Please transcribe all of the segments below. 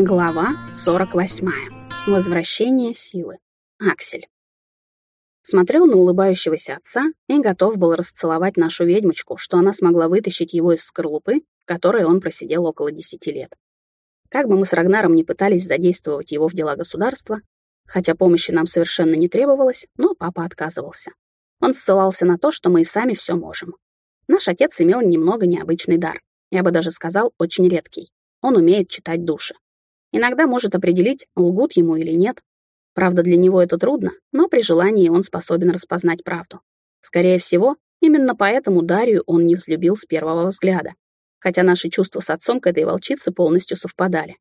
Глава 48. Возвращение силы. Аксель. Смотрел на улыбающегося отца и готов был расцеловать нашу ведьмочку, что она смогла вытащить его из скорлупы, в которой он просидел около десяти лет. Как бы мы с Рагнаром не пытались задействовать его в дела государства, хотя помощи нам совершенно не требовалось, но папа отказывался. Он ссылался на то, что мы и сами все можем. Наш отец имел немного необычный дар, я бы даже сказал, очень редкий. Он умеет читать души. Иногда может определить, лгут ему или нет. Правда, для него это трудно, но при желании он способен распознать правду. Скорее всего, именно поэтому Дарью он не взлюбил с первого взгляда. Хотя наши чувства с отцом к этой волчице полностью совпадали.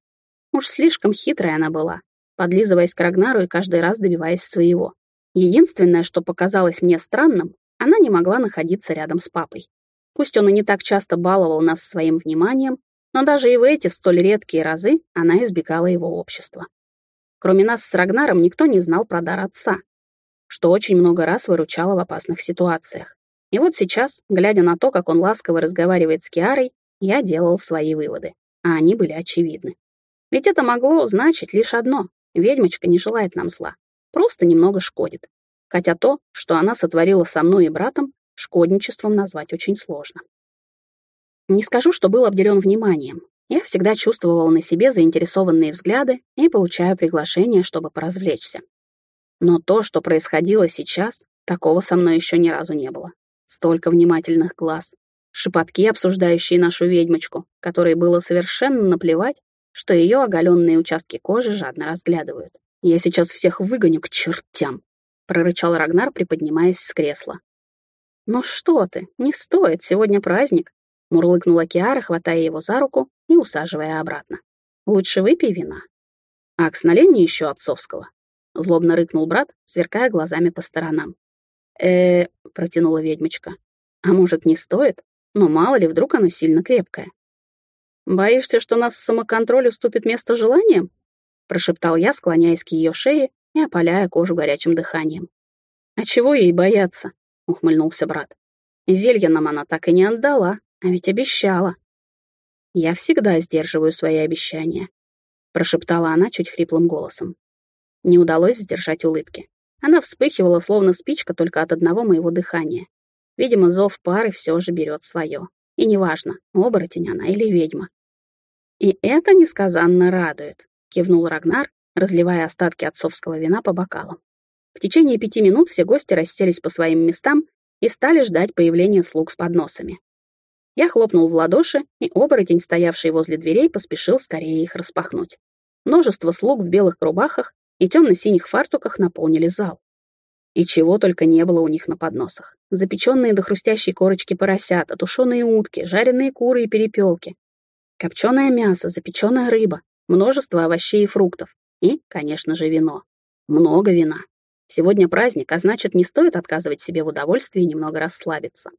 Уж слишком хитрая она была, подлизываясь к Рагнару и каждый раз добиваясь своего. Единственное, что показалось мне странным, она не могла находиться рядом с папой. Пусть он и не так часто баловал нас своим вниманием, но даже и в эти столь редкие разы она избегала его общества. Кроме нас с Рагнаром никто не знал про дар отца, что очень много раз выручало в опасных ситуациях. И вот сейчас, глядя на то, как он ласково разговаривает с Киарой, я делал свои выводы, а они были очевидны. Ведь это могло значить лишь одно — ведьмочка не желает нам зла, просто немного шкодит. Хотя то, что она сотворила со мной и братом, шкодничеством назвать очень сложно. Не скажу, что был обделен вниманием. Я всегда чувствовал на себе заинтересованные взгляды и получаю приглашение, чтобы поразвлечься. Но то, что происходило сейчас, такого со мной еще ни разу не было. Столько внимательных глаз, шепотки, обсуждающие нашу ведьмочку, которой было совершенно наплевать, что ее оголенные участки кожи жадно разглядывают. «Я сейчас всех выгоню к чертям», — прорычал Рагнар, приподнимаясь с кресла. «Ну что ты, не стоит, сегодня праздник. Мурлыкнула Киара, хватая его за руку и усаживая обратно. «Лучше выпей вина». «Акс, налей мне еще отцовского». Злобно рыкнул брат, сверкая глазами по сторонам. э протянула ведьмочка. «А может, не стоит? Но мало ли, вдруг оно сильно крепкое». «Боишься, что нас самоконтроль уступит место желаниям?» прошептал я, склоняясь к ее шее и опаляя кожу горячим дыханием. «А чего ей бояться?» — ухмыльнулся брат. «Зелья нам она так и не отдала, а ведь обещала. Я всегда сдерживаю свои обещания, прошептала она чуть хриплым голосом. Не удалось сдержать улыбки. Она вспыхивала, словно спичка, только от одного моего дыхания. Видимо, зов пары все же берет свое. И неважно, оборотень она или ведьма. «И это несказанно радует», — кивнул Рагнар, разливая остатки отцовского вина по бокалам. В течение пяти минут все гости расселись по своим местам и стали ждать появления слуг с подносами. Я хлопнул в ладоши, и оборотень, стоявший возле дверей, поспешил скорее их распахнуть. Множество слуг в белых рубахах и темно-синих фартуках наполнили зал. И чего только не было у них на подносах. Запеченные до хрустящей корочки поросята, тушеные утки, жареные куры и перепелки, копченое мясо, запеченная рыба, множество овощей и фруктов и, конечно же, вино. Много вина. Сегодня праздник, а значит, не стоит отказывать себе в удовольствии немного расслабиться.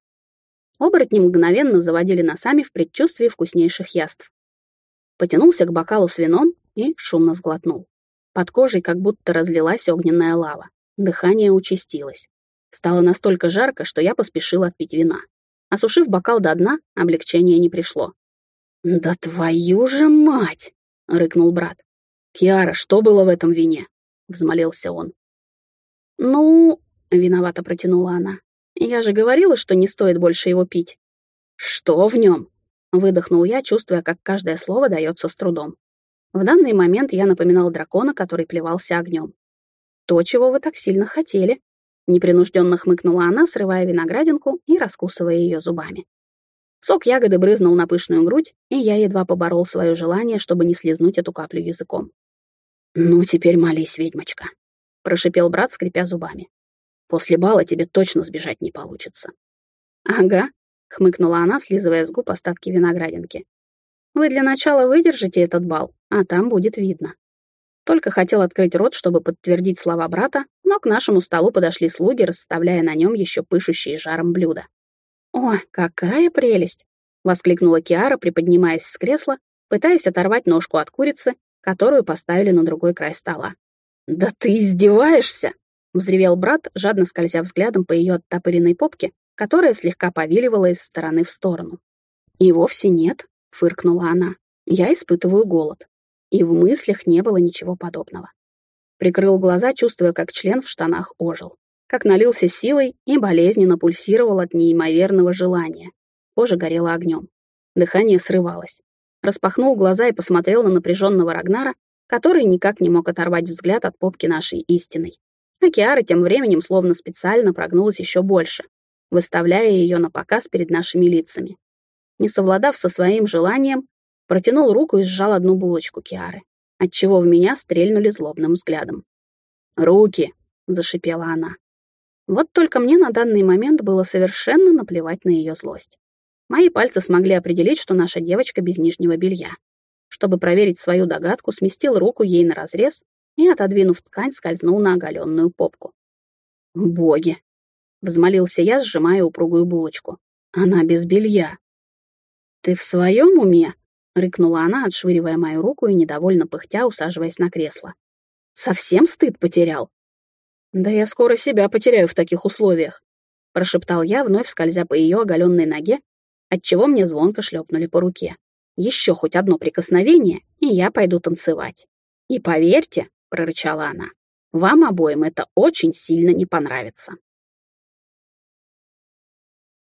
Оборотни мгновенно заводили носами в предчувствии вкуснейших яств. Потянулся к бокалу с вином и шумно сглотнул. Под кожей как будто разлилась огненная лава. Дыхание участилось. Стало настолько жарко, что я поспешил отпить вина. Осушив бокал до дна, облегчение не пришло. «Да твою же мать!» — рыкнул брат. «Киара, что было в этом вине?» — взмолился он. «Ну...» — виновато протянула она. Я же говорила, что не стоит больше его пить. Что в нем? Выдохнул я, чувствуя, как каждое слово дается с трудом. В данный момент я напоминал дракона, который плевался огнем. То, чего вы так сильно хотели. Непринужденно хмыкнула она, срывая виноградинку и раскусывая ее зубами. Сок ягоды брызнул на пышную грудь, и я едва поборол свое желание, чтобы не слезнуть эту каплю языком. «Ну, теперь молись, ведьмочка», — прошипел брат, скрипя зубами. После бала тебе точно сбежать не получится». «Ага», — хмыкнула она, слизывая с губ остатки виноградинки. «Вы для начала выдержите этот бал, а там будет видно». Только хотел открыть рот, чтобы подтвердить слова брата, но к нашему столу подошли слуги, расставляя на нем еще пышущие жаром блюда. «О, какая прелесть!» — воскликнула Киара, приподнимаясь с кресла, пытаясь оторвать ножку от курицы, которую поставили на другой край стола. «Да ты издеваешься!» Взревел брат, жадно скользя взглядом по ее оттопыренной попке, которая слегка повиливала из стороны в сторону. «И вовсе нет», — фыркнула она. «Я испытываю голод». И в мыслях не было ничего подобного. Прикрыл глаза, чувствуя, как член в штанах ожил, как налился силой и болезненно пульсировал от неимоверного желания. Кожа горела огнем. Дыхание срывалось. Распахнул глаза и посмотрел на напряженного Рагнара, который никак не мог оторвать взгляд от попки нашей истиной. А Киара тем временем словно специально прогнулась еще больше, выставляя ее на показ перед нашими лицами. Не совладав со своим желанием, протянул руку и сжал одну булочку Киары, отчего в меня стрельнули злобным взглядом. «Руки!» — зашипела она. Вот только мне на данный момент было совершенно наплевать на ее злость. Мои пальцы смогли определить, что наша девочка без нижнего белья. Чтобы проверить свою догадку, сместил руку ей на разрез и, отодвинув ткань, скользнул на оголенную попку. «Боги!» — взмолился я, сжимая упругую булочку. «Она без белья!» «Ты в своем уме?» — рыкнула она, отшвыривая мою руку и недовольно пыхтя, усаживаясь на кресло. «Совсем стыд потерял?» «Да я скоро себя потеряю в таких условиях», — прошептал я, вновь скользя по ее оголенной ноге, отчего мне звонко шлепнули по руке. «Еще хоть одно прикосновение, и я пойду танцевать. И поверьте, — прорычала она. «Вам обоим это очень сильно не понравится».